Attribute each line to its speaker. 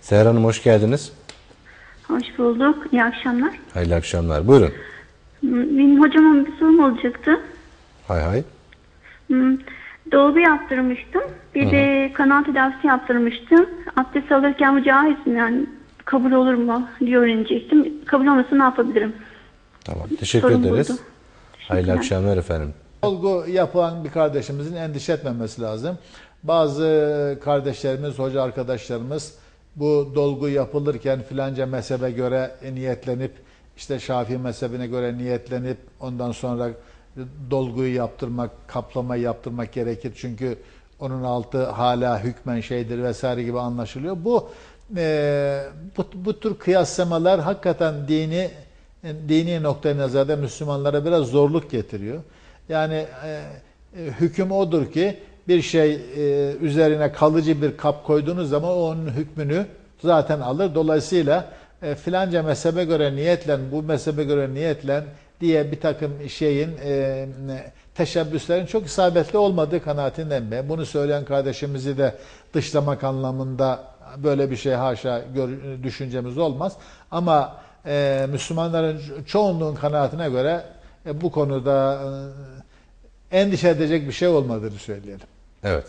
Speaker 1: Seher Hanım hoş geldiniz.
Speaker 2: Hoş bulduk. İyi akşamlar.
Speaker 1: Hayırlı akşamlar. Buyurun.
Speaker 2: Benim hocama bir sorum olacaktı.
Speaker 1: Hay hay.
Speaker 2: Hmm, Dolgu yaptırmıştım. Bir de kanal tedavisi yaptırmıştım. Abdest alırken mi? Yani kabul olur mu diye öğrenecektim. Kabul olmasa ne yapabilirim?
Speaker 1: Tamam. Teşekkür
Speaker 2: Sorum
Speaker 1: ederiz.
Speaker 2: buydu.
Speaker 1: Hayırlı akşamlar efendim.
Speaker 3: Olgu yapan bir kardeşimizin endişe etmemesi lazım. Bazı kardeşlerimiz, hoca arkadaşlarımız bu dolgu yapılırken filanca mezhebe göre niyetlenip işte Şafii mezhebine göre niyetlenip ondan sonra dolguyu yaptırmak, kaplamayı yaptırmak gerekir. Çünkü onun altı hala hükmen şeydir vesaire gibi anlaşılıyor. Bu e, bu, bu tür kıyaslamalar hakikaten dini dini noktaya nazarda Müslümanlara biraz zorluk getiriyor. Yani e, e, hüküm odur ki bir şey e, üzerine kalıcı bir kap koyduğunuz zaman onun hükmünü zaten alır. Dolayısıyla e, filanca mezhebe göre niyetlen, bu mezhebe göre niyetlen diye bir takım şeyin e, teşebbüslerin çok isabetli olmadığı kanaatindeyim ben. Bunu söyleyen kardeşimizi de dışlamak anlamında böyle bir şey haşa gör- düşüncemiz olmaz. Ama e, Müslümanların çoğunluğun kanaatine göre e, bu konuda e, endişe edecek bir şey olmadığını söyleyelim.
Speaker 1: Evet.